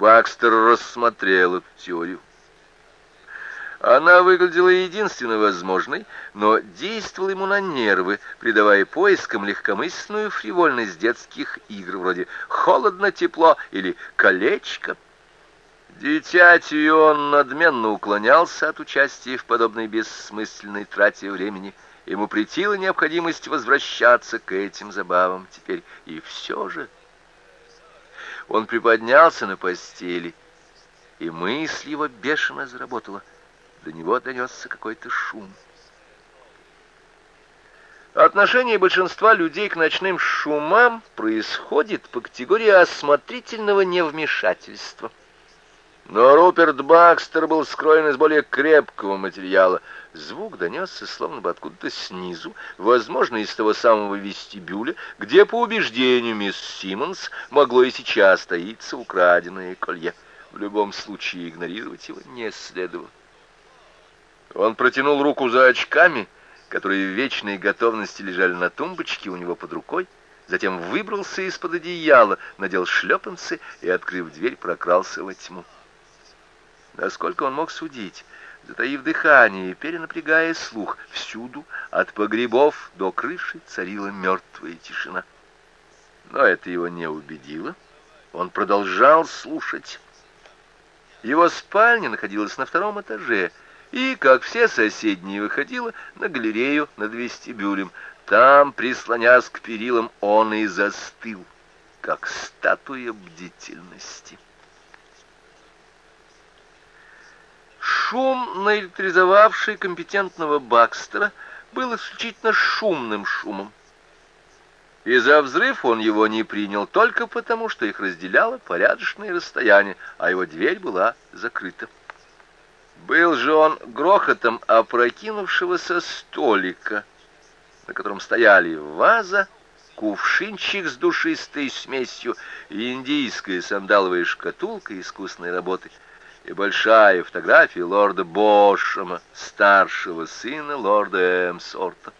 Бакстер рассмотрел эту теорию. Она выглядела единственно возможной, но действовала ему на нервы, придавая поискам легкомысленную фривольность детских игр, вроде «холодно-тепло» или «колечко». Дитятью он надменно уклонялся от участия в подобной бессмысленной трате времени. Ему претила необходимость возвращаться к этим забавам теперь. И все же... Он приподнялся на постели, и мысль его бешено заработала — до него донесся какой-то шум. Отношение большинства людей к ночным шумам происходит по категории осмотрительного невмешательства. Но Руперт Бакстер был скроен из более крепкого материала. Звук донесся словно бы откуда-то снизу, возможно, из того самого вестибюля, где, по убеждению мисс Симмонс, могло и сейчас таиться украденное колье. В любом случае игнорировать его не следовало. Он протянул руку за очками, которые в вечной готовности лежали на тумбочке у него под рукой, затем выбрался из-под одеяла, надел шлепанцы и, открыв дверь, прокрался во тьму. Насколько он мог судить, затаив дыхание и перенапрягая слух, всюду, от погребов до крыши, царила мертвая тишина. Но это его не убедило. Он продолжал слушать. Его спальня находилась на втором этаже — и, как все соседние, выходила на галерею над вестибюлем. Там, прислонясь к перилам, он и застыл, как статуя бдительности. Шум, наэлектризовавший компетентного Бакстера, был исключительно шумным шумом. И за взрыв он его не принял только потому, что их разделяло порядочное расстояние, а его дверь была закрыта. Был же он грохотом опрокинувшегося столика, на котором стояли ваза, кувшинчик с душистой смесью, индийская сандаловая шкатулка искусной работы и большая фотография лорда Бошема, старшего сына лорда Эмсорта.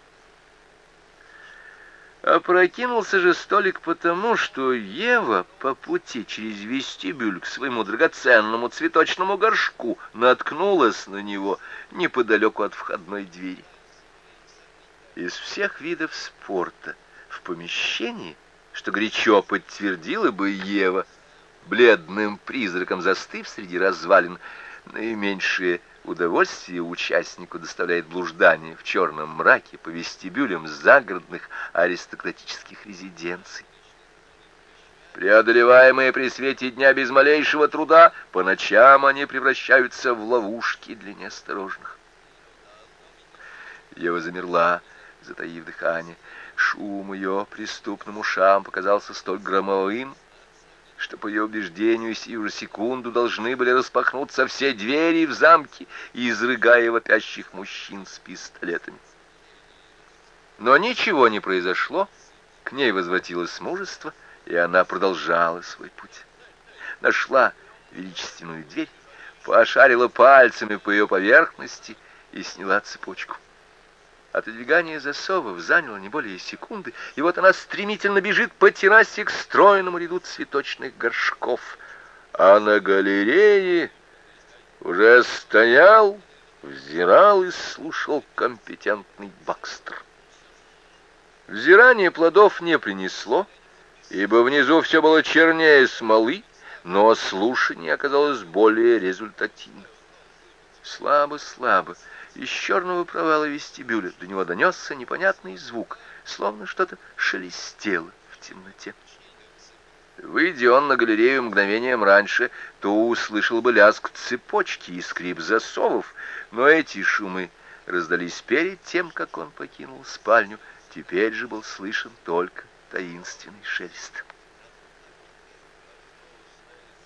Опрокинулся же столик потому, что Ева по пути через вестибюль к своему драгоценному цветочному горшку наткнулась на него неподалеку от входной двери. Из всех видов спорта в помещении, что горячо подтвердила бы Ева, бледным призраком застыв среди развалин, наименьшие Удовольствие участнику доставляет блуждание в черном мраке по вестибюлям загородных аристократических резиденций. Преодолеваемые при свете дня без малейшего труда, по ночам они превращаются в ловушки для неосторожных. Ева замерла, затаив дыхание. Шум ее преступным ушам показался столь громовым, что, по ее убеждению, сию же секунду должны были распахнуться все двери в замке, изрыгая вопящих мужчин с пистолетами. Но ничего не произошло, к ней возвратилось мужество, и она продолжала свой путь. Нашла величественную дверь, пошарила пальцами по ее поверхности и сняла цепочку. Отодвигание засовов заняло не более секунды, и вот она стремительно бежит по террасе к стройному ряду цветочных горшков. А на галерее уже стоял, взирал и слушал компетентный Бакстер. Взирание плодов не принесло, ибо внизу все было чернее смолы, но слушание оказалось более результативным. Слабо-слабо, из черного провала вестибюля до него донесся непонятный звук, словно что-то шелестело в темноте. Выйдя он на галерею мгновением раньше, то услышал бы лязг цепочки и скрип засовов, но эти шумы раздались перед тем, как он покинул спальню. Теперь же был слышен только таинственный шелест.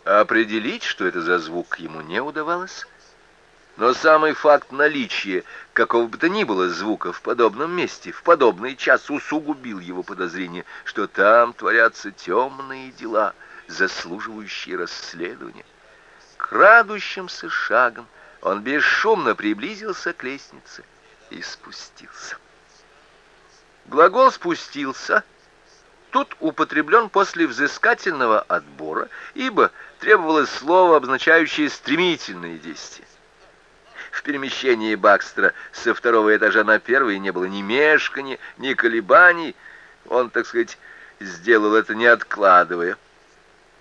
Определить, что это за звук, ему не удавалось. Но самый факт наличия какого бы то ни было звука в подобном месте, в подобный час усугубил его подозрение, что там творятся темные дела, заслуживающие расследования. Крадущимся шагом он бесшумно приблизился к лестнице и спустился. Глагол «спустился» тут употреблен после взыскательного отбора, ибо требовалось слово, обозначающее стремительные действия. В перемещении Бакстера со второго этажа на первый не было ни мешкания, ни колебаний. Он, так сказать, сделал это не откладывая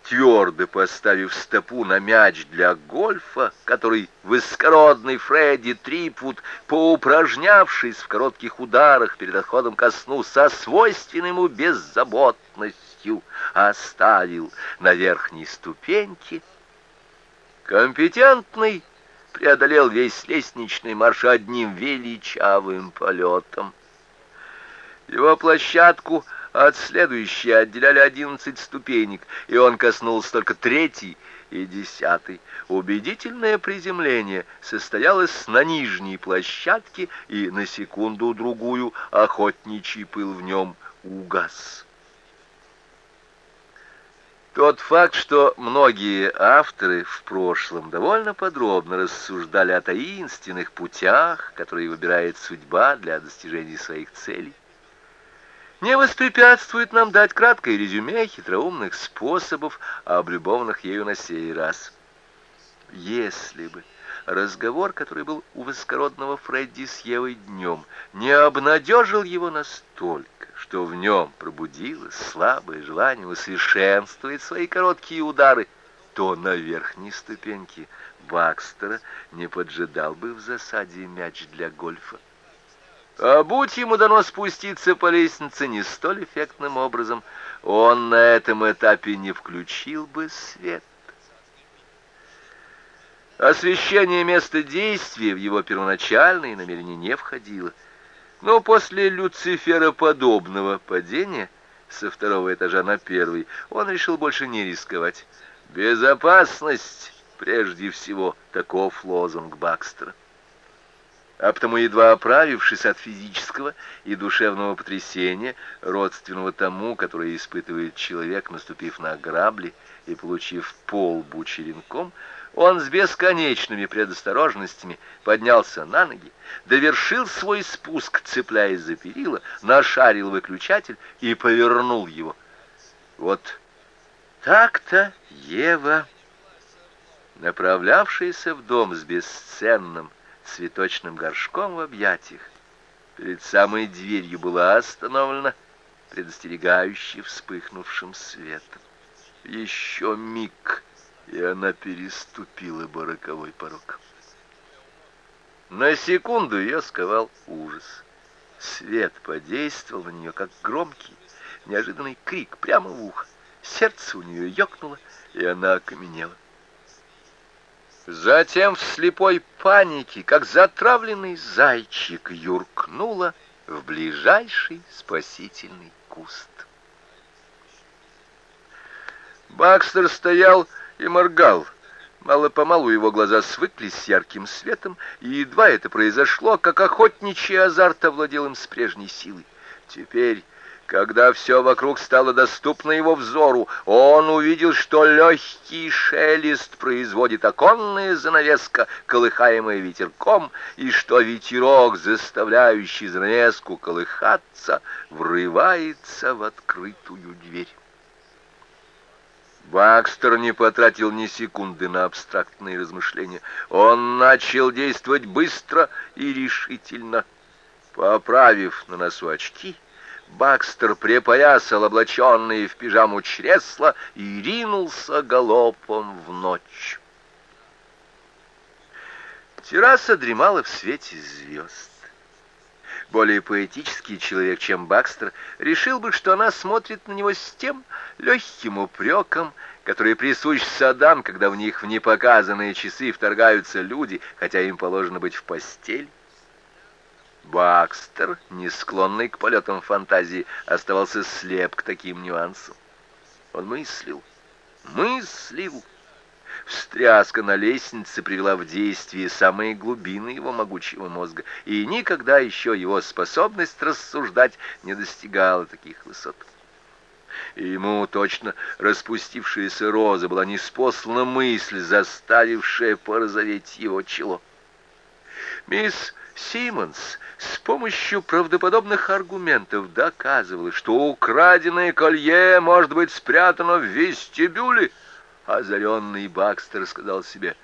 твердо поставив стопу на мяч для гольфа, который высокородный Фредди Трипвуд, поупражнявшись в коротких ударах перед отходом ко сну, со свойственной ему беззаботностью оставил на верхней ступеньке, компетентный преодолел весь лестничный марш одним величавым полетом. Его площадку — от следующей отделяли одиннадцать ступенек, и он коснулся только третьей и десятой. Убедительное приземление состоялось на нижней площадке, и на секунду-другую охотничий пыл в нем угас. Тот факт, что многие авторы в прошлом довольно подробно рассуждали о таинственных путях, которые выбирает судьба для достижения своих целей, не воспрепятствует нам дать краткое резюме хитроумных способов, облюбованных ею на сей раз. Если бы разговор, который был у воскородного Фредди с Евой днем, не обнадежил его настолько, что в нем пробудилось слабое желание усовершенствовать свои короткие удары, то на верхней ступеньке Бакстера не поджидал бы в засаде мяч для гольфа. А будь ему дано спуститься по лестнице не столь эффектным образом, он на этом этапе не включил бы свет. Освещение места действия в его первоначальные намерения не входило. Но после Люцифера подобного падения со второго этажа на первый он решил больше не рисковать. Безопасность прежде всего, таков лозунг Бакстера а потому, едва оправившись от физического и душевного потрясения, родственного тому, которое испытывает человек, наступив на грабли и получив полбу черенком, он с бесконечными предосторожностями поднялся на ноги, довершил свой спуск, цепляясь за перила, нашарил выключатель и повернул его. Вот так-то Ева, направлявшаяся в дом с бесценным, цветочным горшком в объятиях. Перед самой дверью была остановлена, предостерегающе вспыхнувшим светом. Еще миг, и она переступила бараковой порог. На секунду ее сковал ужас. Свет подействовал на нее, как громкий, неожиданный крик прямо в ухо. Сердце у нее ёкнуло, и она окаменела. Затем в слепой панике, как затравленный зайчик, юркнула в ближайший спасительный куст. Бакстер стоял и моргал. Мало-помалу его глаза свыклись с ярким светом, и едва это произошло, как охотничий азарт овладел им с прежней силой. Теперь когда все вокруг стало доступно его взору, он увидел, что легкий шелест производит оконная занавеска, колыхаемая ветерком, и что ветерок, заставляющий занавеску колыхаться, врывается в открытую дверь. Бакстер не потратил ни секунды на абстрактные размышления. Он начал действовать быстро и решительно. Поправив на носу очки, Бакстер припоясал облаченные в пижаму чресла и ринулся галопом в ночь. Терраса дремала в свете звезд. Более поэтический человек, чем Бакстер, решил бы, что она смотрит на него с тем легким упреком, который присущ садам, когда в них в непоказанные часы вторгаются люди, хотя им положено быть в постель. Бакстер, не склонный к полетам фантазии, оставался слеп к таким нюансам. Он мыслил, мыслил. Встряска на лестнице привела в действие самые глубины его могучего мозга, и никогда еще его способность рассуждать не достигала таких высот. И ему точно распустившаяся роза была неспослана мысль, заставившая порозоветь его чело. Мисс Симмонс с помощью правдоподобных аргументов доказывала, что украденное колье может быть спрятано в вестибюле. Озаренный Бакстер сказал себе,